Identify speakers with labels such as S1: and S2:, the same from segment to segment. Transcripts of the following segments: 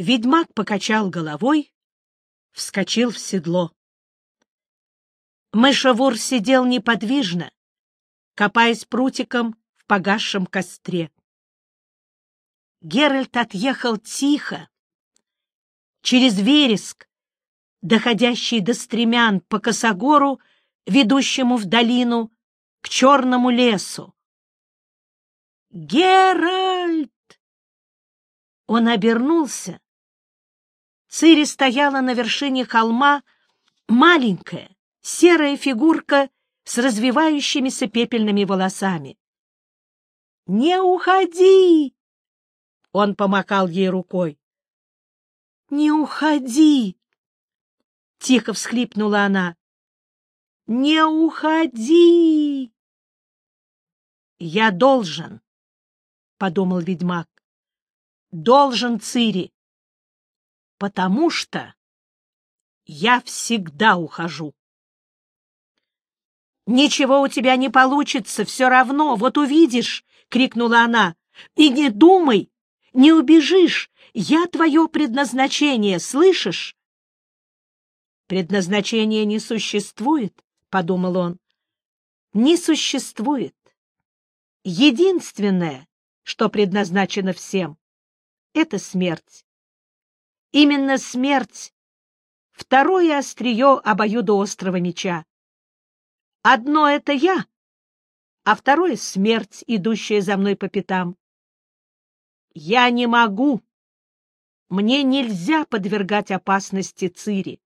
S1: Ведьмак покачал головой, вскочил в седло. Мышавур сидел неподвижно, копаясь прутиком в погасшем костре. Геральт отъехал тихо, через вереск, доходящий до стремян по косогору, ведущему в долину, к черному лесу. «Геральт!» Он обернулся. Цири стояла на вершине холма, маленькая, серая фигурка с развивающимися пепельными волосами. «Не уходи!» Он помахал ей рукой. «Не уходи!» — тихо всхлипнула она. «Не уходи!» «Я должен», — подумал ведьмак. «Должен, Цири, потому что я всегда ухожу». «Ничего у тебя не получится, все равно, вот увидишь!» — крикнула она. «И не думай, не убежишь, я твое предназначение, слышишь? Предназначения не существует, — подумал он. Не существует. Единственное, что предназначено всем, — это смерть. Именно смерть — второе острие обоюдоострого меча. Одно — это я, а второе — смерть, идущая за мной по пятам. Я не могу мне нельзя подвергать опасности Цири.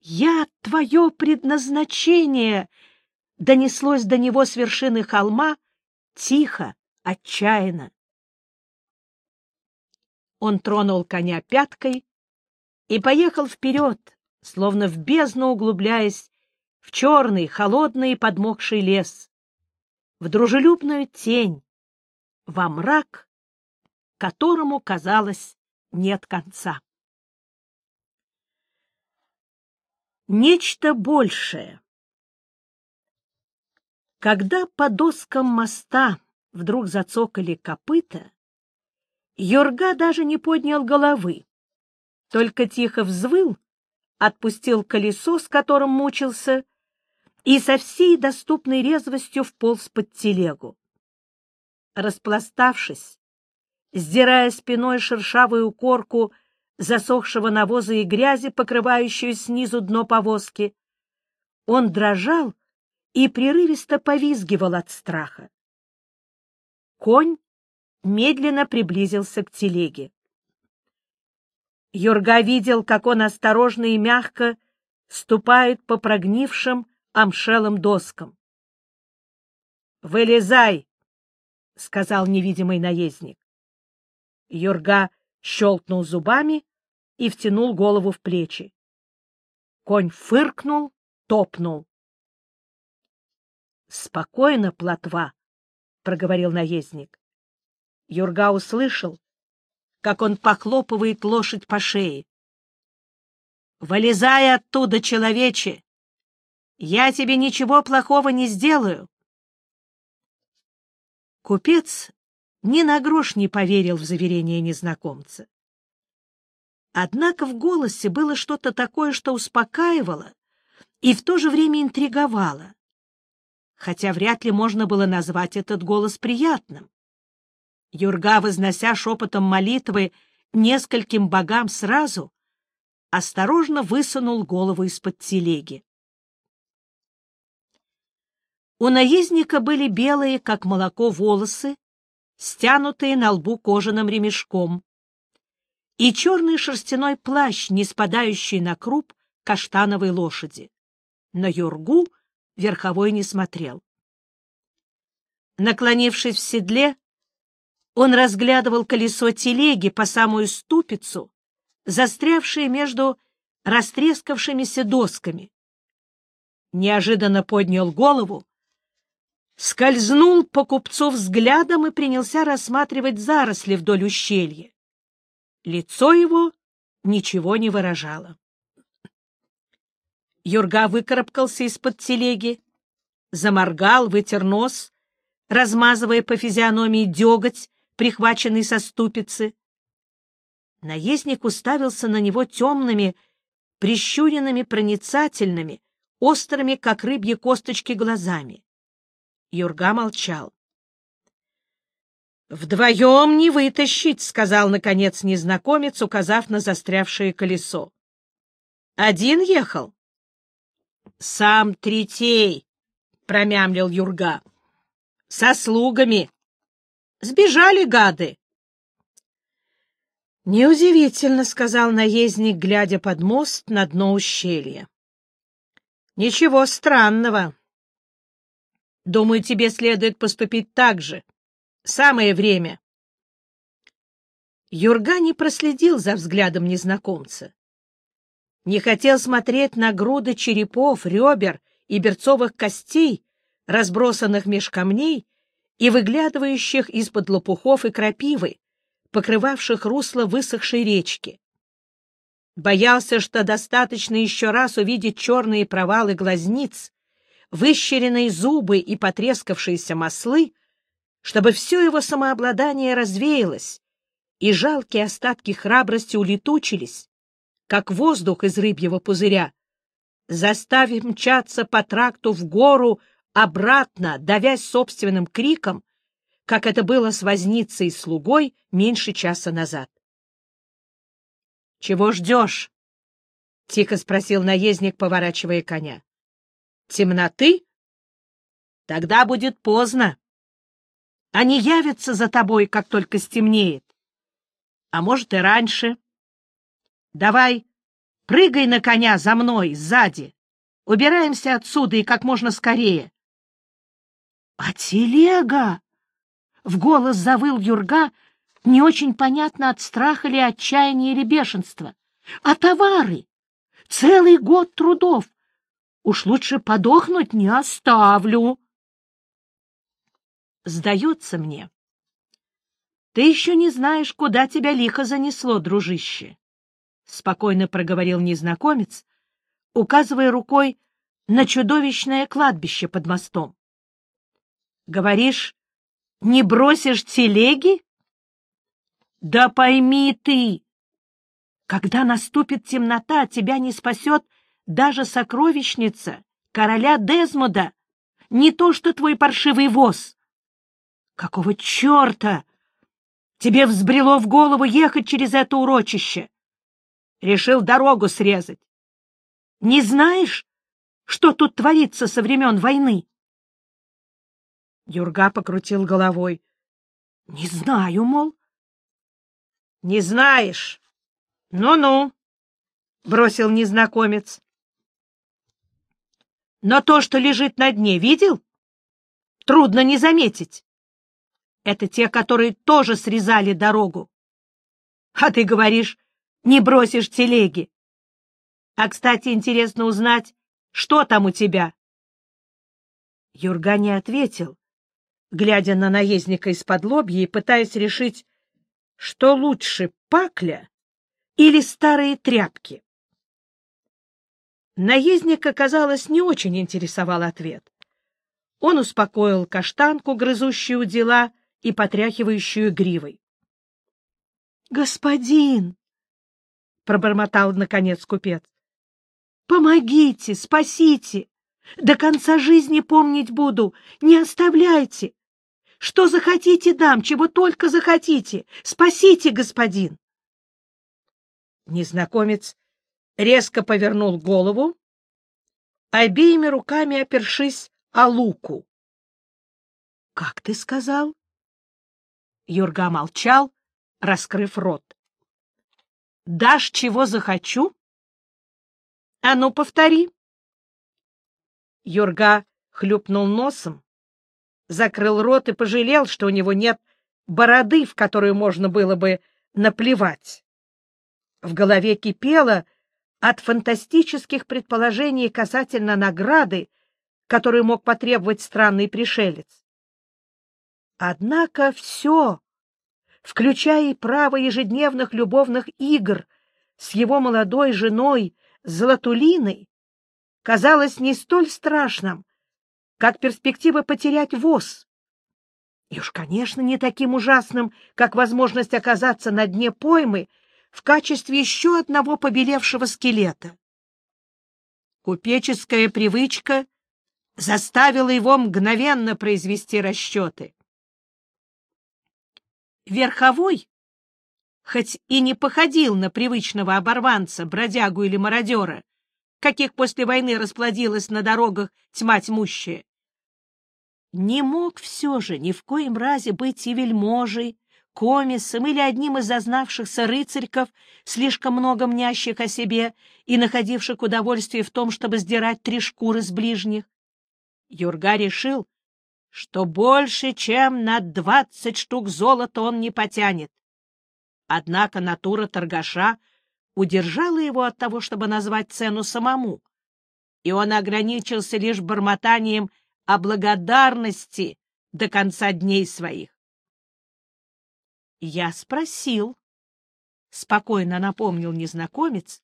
S1: «Я твое предназначение!» — донеслось до него с вершины холма, тихо, отчаянно. Он тронул коня пяткой и поехал вперед, словно в бездну углубляясь в черный, холодный и подмокший лес, в дружелюбную тень, во мрак которому, казалось, нет конца. Нечто большее. Когда по доскам моста вдруг зацокали копыта, Юрга даже не поднял головы, только тихо взвыл, отпустил колесо, с которым мучился, и со всей доступной резвостью вполз под телегу. Распластавшись, сдирая спиной шершавую корку засохшего навоза и грязи, покрывающую снизу дно повозки. Он дрожал и прерывисто повизгивал от страха. Конь медленно приблизился к телеге. Юрга видел, как он осторожно и мягко ступает по прогнившим амшелым доскам. «Вылезай!» — сказал невидимый наездник. Юрга щелкнул зубами и втянул голову в плечи. Конь фыркнул, топнул. — Спокойно, плотва, — проговорил наездник. Юрга услышал, как он похлопывает лошадь по шее. — Вылезай оттуда, человече! Я тебе ничего плохого не сделаю. Купец ни на грош не поверил в заверение незнакомца. Однако в голосе было что-то такое, что успокаивало и в то же время интриговало, хотя вряд ли можно было назвать этот голос приятным. Юрга, вознося шепотом молитвы нескольким богам сразу, осторожно высунул голову из-под телеги. У наездника были белые, как молоко, волосы, стянутые на лбу кожаным ремешком, и черный шерстяной плащ, не спадающий на круп каштановой лошади. На Юргу верховой не смотрел. Наклонившись в седле, он разглядывал колесо телеги по самую ступицу, застрявшее между растрескавшимися досками. Неожиданно поднял голову скользнул по купцу взглядом и принялся рассматривать заросли вдоль ущелья. Лицо его ничего не выражало. Юрга выкарабкался из-под телеги, заморгал, вытер нос, размазывая по физиономии деготь, прихваченный со ступицы. Наездник уставился на него темными, прищуренными, проницательными, острыми, как рыбьи косточки, глазами. Юрга молчал. — Вдвоем не вытащить, — сказал, наконец, незнакомец, указав на застрявшее колесо. — Один ехал? — Сам Третей, — промямлил Юрга. — Со слугами. Сбежали гады. — Неудивительно, — сказал наездник, глядя под мост на дно ущелья. — Ничего странного. Думаю, тебе следует поступить так же. Самое время. Юрга не проследил за взглядом незнакомца. Не хотел смотреть на груды черепов, ребер и берцовых костей, разбросанных меж камней и выглядывающих из-под лопухов и крапивы, покрывавших русло высохшей речки. Боялся, что достаточно еще раз увидеть черные провалы глазниц, выщеренные зубы и потрескавшиеся маслы, чтобы все его самообладание развеялось, и жалкие остатки храбрости улетучились, как воздух из рыбьего пузыря, заставив мчаться по тракту в гору обратно, давясь собственным криком, как это было с возницей и слугой меньше часа назад. — Чего ждешь? — тихо спросил наездник, поворачивая коня. — Темноты? Тогда будет поздно. Они явятся за тобой, как только стемнеет. А может, и раньше. Давай, прыгай на коня за мной, сзади. Убираемся отсюда и как можно скорее. — А телега? В голос завыл Юрга, не очень понятно от страха ли, отчаяния или бешенства. А товары? Целый год трудов. Уж лучше подохнуть не оставлю. Сдается мне. Ты еще не знаешь, куда тебя лихо занесло, дружище. Спокойно проговорил незнакомец, указывая рукой на чудовищное кладбище под мостом. Говоришь, не бросишь телеги? Да пойми ты, когда наступит темнота, тебя не спасет даже сокровищница короля Дезмода, не то что твой паршивый воз. Какого черта тебе взбрело в голову ехать через это урочище? Решил дорогу срезать. Не знаешь, что тут творится со времен войны? Юрга покрутил головой. — Не знаю, мол. — Не знаешь? Ну-ну, — бросил незнакомец. — Но то, что лежит на дне, видел? Трудно не заметить. Это те, которые тоже срезали дорогу. А ты говоришь, не бросишь телеги. А, кстати, интересно узнать, что там у тебя? Юрга не ответил, глядя на наездника из-под лобья и пытаясь решить, что лучше, пакля или старые тряпки. Наездника, казалось, не очень интересовал ответ. Он успокоил каштанку, грызущую дела и потряхивающую гривой. — Господин! — пробормотал, наконец, купец. — Помогите, спасите! До конца жизни помнить буду, не оставляйте! Что захотите дам, чего только захотите. Спасите, господин. Незнакомец резко повернул голову, обеими руками опершись о луку. — Как ты сказал? Юрга молчал, раскрыв рот. — Дашь, чего захочу? — А ну, повтори. Юрга хлюпнул носом, закрыл рот и пожалел, что у него нет бороды, в которую можно было бы наплевать. В голове кипело от фантастических предположений касательно награды, которую мог потребовать странный пришелец. Однако все, включая и право ежедневных любовных игр с его молодой женой Златулиной, казалось не столь страшным, как перспектива потерять воз. И уж, конечно, не таким ужасным, как возможность оказаться на дне поймы в качестве еще одного побелевшего скелета. Купеческая привычка заставила его мгновенно произвести расчеты. Верховой, хоть и не походил на привычного оборванца, бродягу или мародера, каких после войны расплодилась на дорогах тьма тьмущая, не мог все же ни в коем разе быть и вельможей, комисом или одним из зазнавшихся рыцарьков, слишком много мнящих о себе и находивших удовольствие в том, чтобы сдирать три шкуры с ближних. Юрга решил, что больше, чем на двадцать штук золота он не потянет. Однако натура торгаша удержала его от того, чтобы назвать цену самому, и он ограничился лишь бормотанием о благодарности до конца дней своих. Я спросил, — спокойно напомнил незнакомец,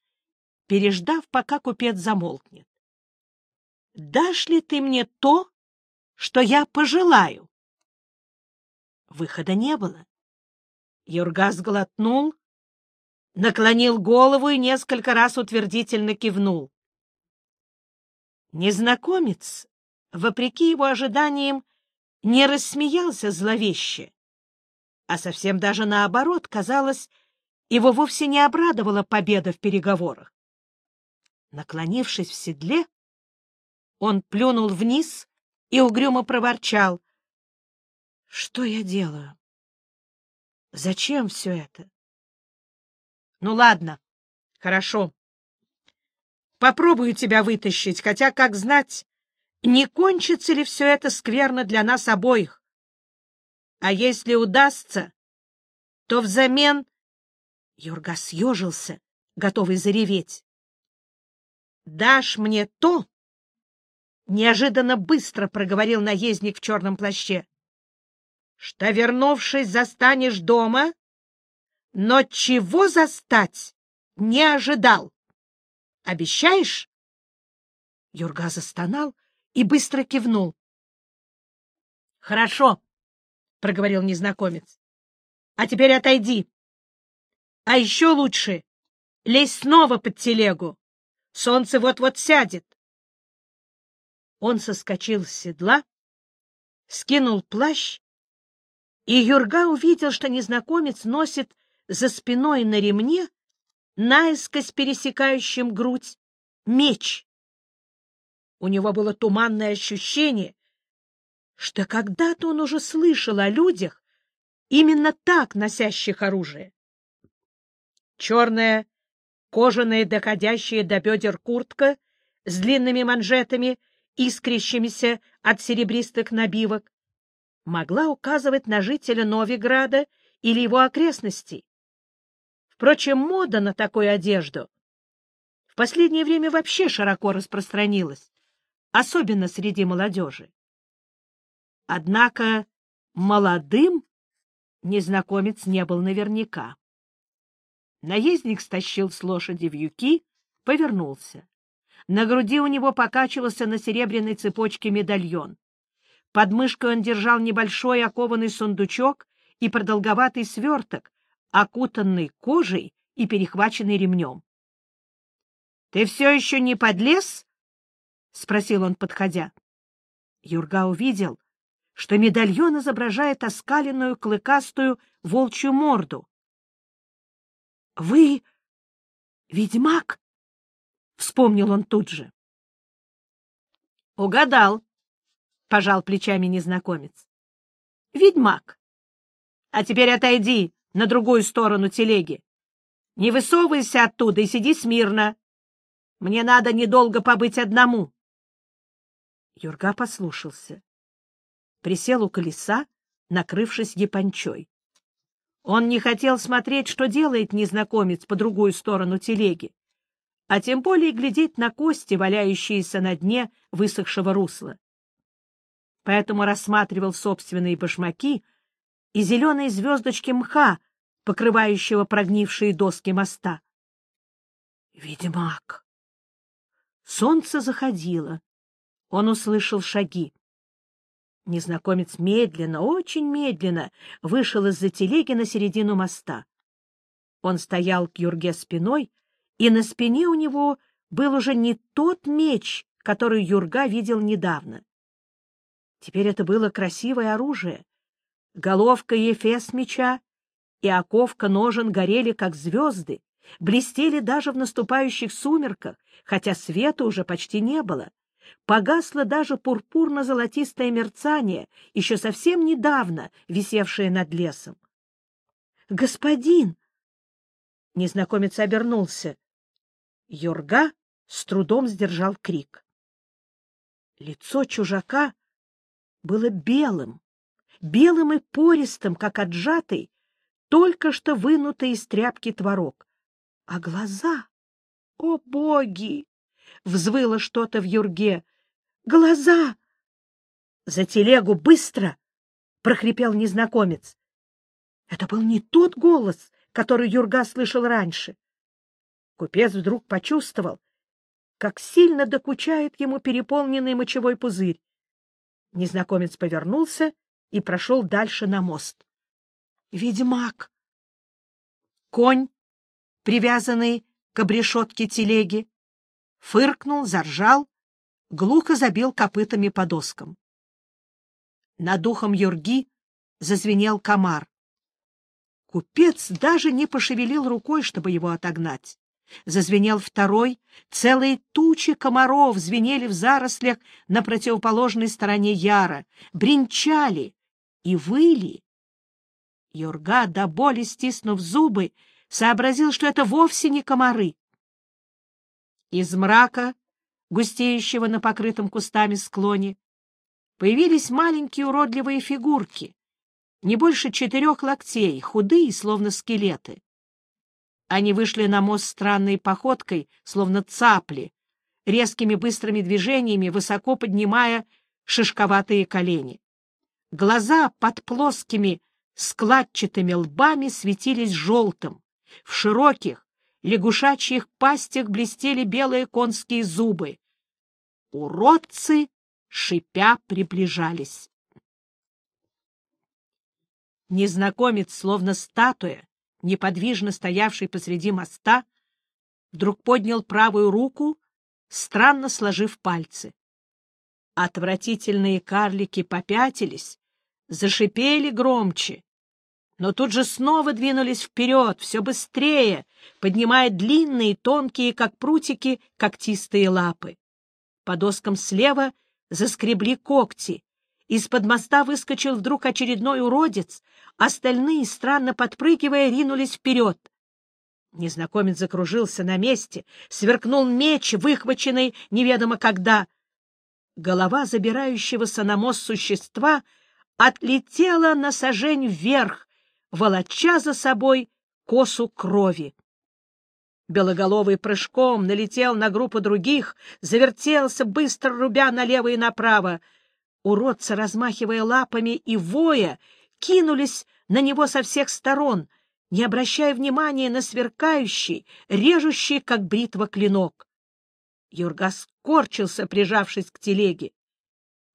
S1: переждав, пока купец замолкнет. — Дашь ли ты мне то, что я пожелаю? Выхода не было. Юргас глотнул, наклонил голову и несколько раз утвердительно кивнул. Незнакомец, вопреки его ожиданиям, не рассмеялся зловеще, а совсем даже наоборот, казалось, его вовсе не обрадовала победа в переговорах. Наклонившись в седле, он плюнул вниз и угрюмо проворчал. — Что я делаю? Зачем все это? — Ну, ладно, хорошо. Попробую тебя вытащить, хотя, как знать, не кончится ли все это скверно для нас обоих. А если удастся, то взамен... Юрга съежился, готовый зареветь. «Дашь мне то?» — неожиданно быстро проговорил наездник в черном плаще. «Что, вернувшись, застанешь дома, но чего застать не ожидал? Обещаешь?» Юрга застонал и быстро кивнул. «Хорошо», — проговорил незнакомец. — А теперь отойди. А еще лучше лезь снова под телегу. Солнце вот-вот сядет. Он соскочил с седла, скинул плащ, и Юрга увидел, что незнакомец носит за спиной на ремне, наискось пересекающим грудь, меч. У него было туманное ощущение, что когда-то он уже слышал о людях, именно так носящих оружие. Черная, кожаная, доходящая до бедер куртка с длинными манжетами, искрящимися от серебристых набивок, могла указывать на жителя Новиграда или его окрестностей. Впрочем, мода на такую одежду в последнее время вообще широко распространилась, особенно среди молодежи. Однако молодым незнакомец не был наверняка. Наездник стащил с лошади вьюки, повернулся. На груди у него покачивался на серебряной цепочке медальон. Под мышкой он держал небольшой окованный сундучок и продолговатый сверток, окутанный кожей и перехваченный ремнем. — Ты все еще не подлез? — спросил он, подходя. Юрга увидел, что медальон изображает оскаленную клыкастую волчью морду. — Вы ведьмак? — вспомнил он тут же. — Угадал, — пожал плечами незнакомец. — Ведьмак. А теперь отойди на другую сторону телеги. Не высовывайся оттуда и сиди смирно. Мне надо недолго побыть одному. Юрга послушался присел у колеса, накрывшись япончой. Он не хотел смотреть, что делает незнакомец по другую сторону телеги, а тем более глядеть на кости, валяющиеся на дне высохшего русла. Поэтому рассматривал собственные башмаки и зеленые звездочки мха, покрывающего прогнившие доски моста. Ведьмак! Солнце заходило. Он услышал шаги. Незнакомец медленно, очень медленно вышел из-за телеги на середину моста. Он стоял к Юрге спиной, и на спине у него был уже не тот меч, который Юрга видел недавно. Теперь это было красивое оружие. Головка и эфес меча и оковка ножен горели, как звезды, блестели даже в наступающих сумерках, хотя света уже почти не было. Погасло даже пурпурно-золотистое мерцание, еще совсем недавно висевшее над лесом. «Господин!» Незнакомец обернулся. Юрга с трудом сдержал крик. Лицо чужака было белым, белым и пористым, как отжатый, только что вынутый из тряпки творог. А глаза... О, боги! Взвыло что-то в юрге. Глаза! За телегу быстро! прохрипел незнакомец. Это был не тот голос, который Юрга слышал раньше. Купец вдруг почувствовал, как сильно докучает ему переполненный мочевой пузырь. Незнакомец повернулся и прошел дальше на мост. Ведьмак! Конь, привязанный к обрешетке телеги, фыркнул, заржал, глухо забил копытами по доскам. Над духом Юрги зазвенел комар. Купец даже не пошевелил рукой, чтобы его отогнать. Зазвенел второй, целые тучи комаров звенели в зарослях на противоположной стороне Яра, бренчали и выли. Юрга, до боли стиснув зубы, сообразил, что это вовсе не комары. Из мрака, густеющего на покрытом кустами склоне, появились маленькие уродливые фигурки, не больше четырех локтей, худые, словно скелеты. Они вышли на мост странной походкой, словно цапли, резкими быстрыми движениями, высоко поднимая шишковатые колени. Глаза под плоскими складчатыми лбами светились желтым. В широких, лягушачьих пастях блестели белые конские зубы. Уродцы, шипя, приближались. Незнакомец, словно статуя, неподвижно стоявший посреди моста, вдруг поднял правую руку, странно сложив пальцы. Отвратительные карлики попятились, зашипели громче, но тут же снова двинулись вперед, все быстрее, поднимая длинные, тонкие, как прутики, когтистые лапы. По доскам слева заскребли когти. Из-под моста выскочил вдруг очередной уродец, остальные, странно подпрыгивая, ринулись вперед. Незнакомец закружился на месте, сверкнул меч, выхваченный неведомо когда. Голова забирающегося на мост существа отлетела на сажень вверх, волоча за собой косу крови. Белоголовый прыжком налетел на группу других, завертелся, быстро рубя налево и направо. Уродцы, размахивая лапами и воя, кинулись на него со всех сторон, не обращая внимания на сверкающий, режущий, как бритва, клинок. Юрга скорчился, прижавшись к телеге.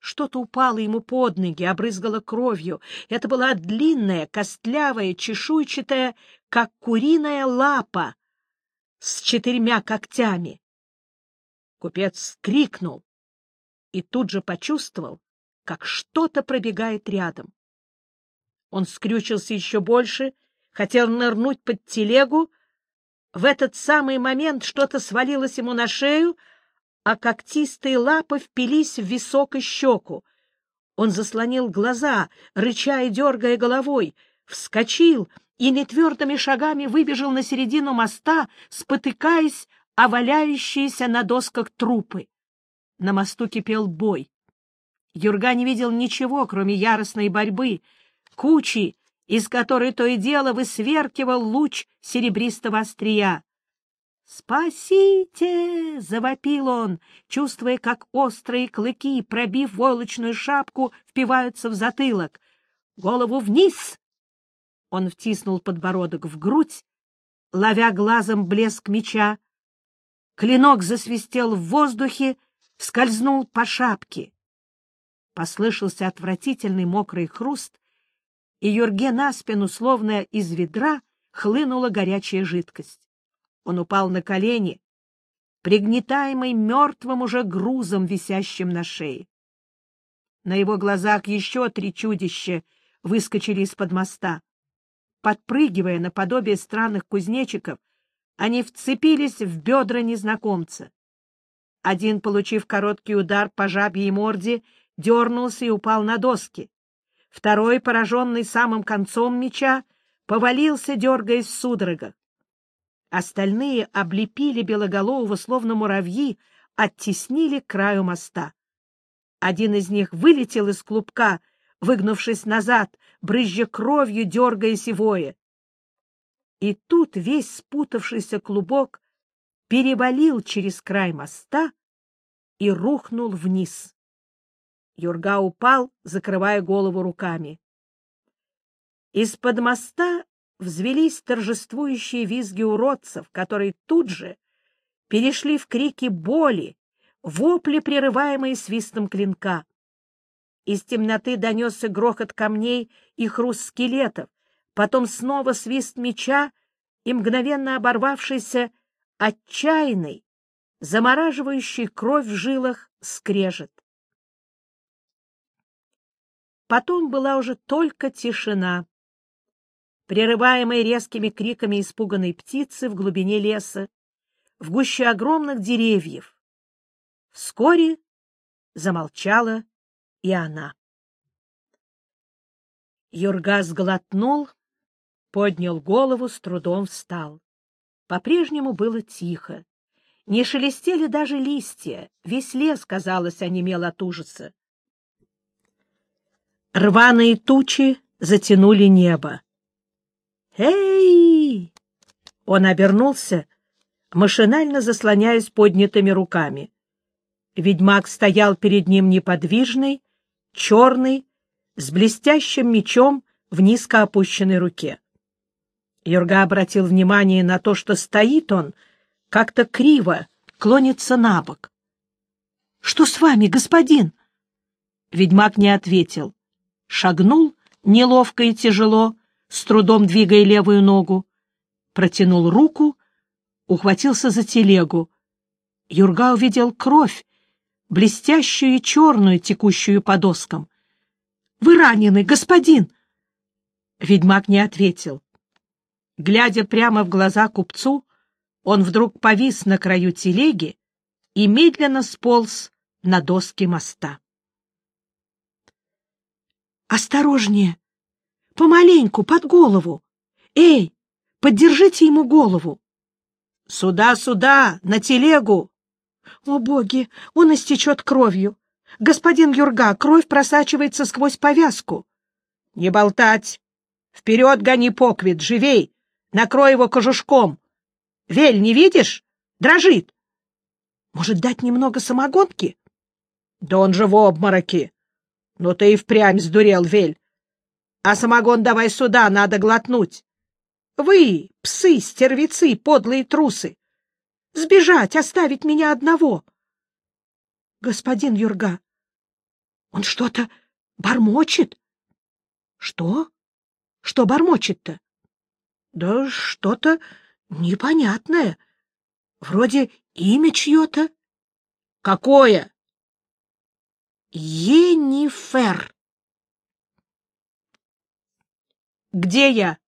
S1: Что-то упало ему под ноги, обрызгало кровью. Это была длинная, костлявая, чешуйчатая, как куриная лапа, с четырьмя когтями. Купец крикнул и тут же почувствовал, как что-то пробегает рядом. Он скрючился еще больше, хотел нырнуть под телегу. В этот самый момент что-то свалилось ему на шею, а когтистые лапы впились в висок и щеку. Он заслонил глаза, рыча и дергая головой, вскочил и нетвердыми шагами выбежал на середину моста, спотыкаясь о валяющиеся на досках трупы. На мосту кипел бой. Юрга не видел ничего, кроме яростной борьбы, кучи, из которой то и дело высверкивал луч серебристого острия. «Спасите!» — завопил он, чувствуя, как острые клыки, пробив войлочную шапку, впиваются в затылок. «Голову вниз!» Он втиснул подбородок в грудь, ловя глазом блеск меча. Клинок засвистел в воздухе, скользнул по шапке. Послышался отвратительный мокрый хруст, и Юрге на спину, словно из ведра, хлынула горячая жидкость. Он упал на колени, пригнетаемый мертвым уже грузом, висящим на шее. На его глазах еще три чудища выскочили из-под моста. Подпрыгивая наподобие странных кузнечиков, они вцепились в бедра незнакомца. Один, получив короткий удар по жабьей морде, дернулся и упал на доски. Второй, пораженный самым концом меча, повалился, дергаясь в судорогах. Остальные облепили Белоголового, словно муравьи, оттеснили к краю моста. Один из них вылетел из клубка, выгнувшись назад, брызжа кровью, дергаясь и воя. И тут весь спутавшийся клубок перевалил через край моста и рухнул вниз. Юрга упал, закрывая голову руками. Из-под моста взвелись торжествующие визги уродцев, которые тут же перешли в крики боли, вопли, прерываемые свистом клинка. Из темноты донесся грохот камней и хруст скелетов, потом снова свист меча и мгновенно оборвавшийся отчаянный, замораживающий кровь в жилах скрежет. Потом была уже только тишина, прерываемая резкими криками испуганной птицы в глубине леса, в гуще огромных деревьев. Вскоре замолчала и она. Юрга сглотнул, поднял голову, с трудом встал. По-прежнему было тихо. Не шелестели даже листья, весь лес, казалось, онемел от ужаса. Рваные тучи затянули небо. «Эй!» Он обернулся, машинально заслоняясь поднятыми руками. Ведьмак стоял перед ним неподвижный, черный, с блестящим мечом в низко опущенной руке. Юрга обратил внимание на то, что стоит он как-то криво, клонится на бок. — Что с вами, господин? Ведьмак не ответил. Шагнул неловко и тяжело, с трудом двигая левую ногу, протянул руку, ухватился за телегу. Юрга увидел кровь, блестящую и черную, текущую по доскам. — Вы ранены, господин! Ведьмак не ответил. Глядя прямо в глаза купцу, он вдруг повис на краю телеги и медленно сполз на доски моста. «Осторожнее! Помаленьку, под голову! Эй, поддержите ему голову!» «Сюда, сюда, на телегу!» «О, боги, он истечет кровью! Господин Юрга, кровь просачивается сквозь повязку!» «Не болтать! Вперед гони поквит, живей! Накрой его кожушком. Вель, не видишь? Дрожит. Может, дать немного самогонки? Да он же в обмороке. Ну ты и впрямь сдурел, Вель. А самогон давай сюда, надо глотнуть. Вы, псы, стервицы, подлые трусы. Сбежать, оставить меня одного. Господин Юрга, он что-то бормочет. Что? Что бормочет-то? Да что-то непонятное. Вроде имя чье-то. Какое? Енифер. Где я?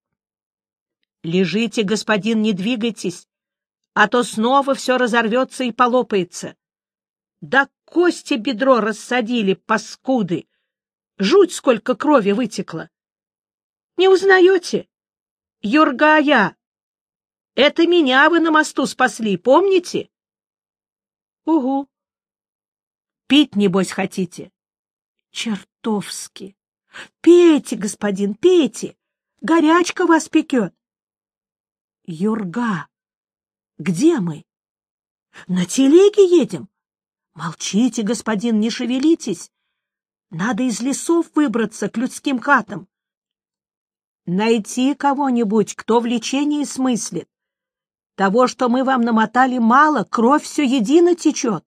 S1: Лежите, господин, не двигайтесь, а то снова все разорвется и полопается. Да кости бедро рассадили, паскуды! Жуть, сколько крови вытекло! Не узнаете? Юргая! Это меня вы на мосту спасли, помните? — Угу. — Пить, небось, хотите? — Чертовски! Пейте, господин, пейте! Горячка вас пекет! — Юрга! Где мы? — На телеге едем. Молчите, господин, не шевелитесь. Надо из лесов выбраться к людским хатам. Найти кого-нибудь, кто в лечении смыслит. Того, что мы вам намотали, мало, кровь все едино течет.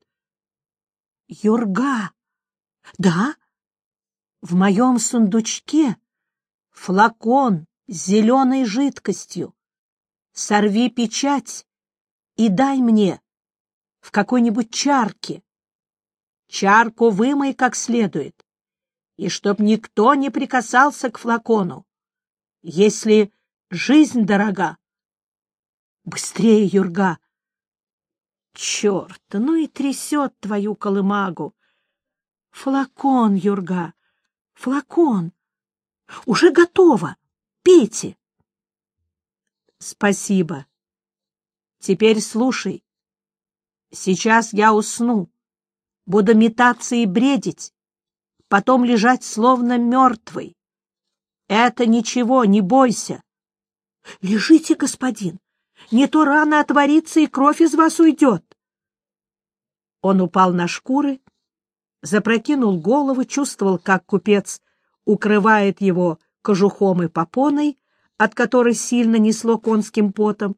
S1: Юрга. Да? В моем сундучке флакон с зеленой жидкостью. Сорви печать и дай мне в какой-нибудь чарке. Чарку вымой как следует, и чтоб никто не прикасался к флакону. Если жизнь дорога. Быстрее, Юрга! Черт, ну и трясет твою колымагу. Флакон, Юрга, флакон. Уже готово. Пейте. Спасибо. Теперь слушай. Сейчас я усну. Буду метаться и бредить, потом лежать словно мертвый. Это ничего, не бойся. Лежите, господин. Не то рано отворится, и кровь из вас уйдет. Он упал на шкуры, запрокинул голову, чувствовал, как купец укрывает его кожухом и попоной, от которой сильно несло конским потом.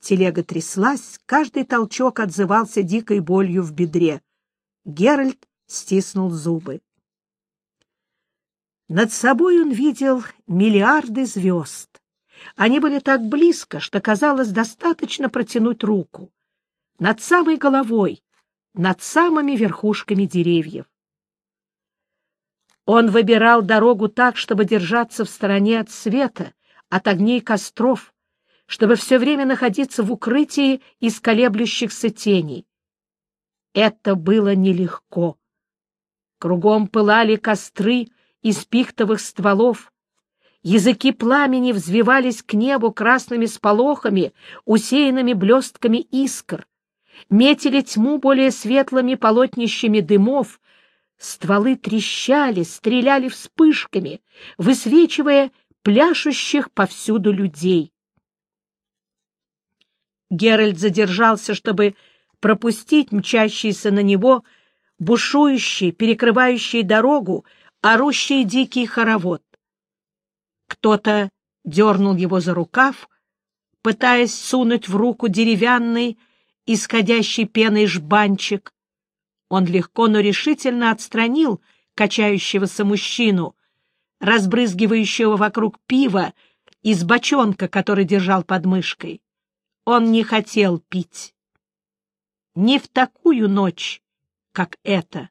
S1: Телега тряслась, каждый толчок отзывался дикой болью в бедре. Геральт стиснул зубы. Над собой он видел миллиарды звезд. Они были так близко, что казалось достаточно протянуть руку. Над самой головой, над самыми верхушками деревьев. Он выбирал дорогу так, чтобы держаться в стороне от света, от огней костров, чтобы все время находиться в укрытии из колеблющихся теней. Это было нелегко. Кругом пылали костры из пихтовых стволов, языки пламени взвивались к небу красными сполохами, усеянными блестками искр, метили тьму более светлыми полотнищами дымов, Стволы трещали, стреляли вспышками, высвечивая пляшущих повсюду людей. Геральт задержался, чтобы пропустить мчащийся на него бушующий, перекрывающий дорогу, орущий дикий хоровод. Кто-то дернул его за рукав, пытаясь сунуть в руку деревянный, исходящий пеной жбанчик, он легко, но решительно отстранил качающегося мужчину, разбрызгивающего вокруг пива из бочонка, который держал под мышкой. Он не хотел пить. Не в такую ночь, как эта.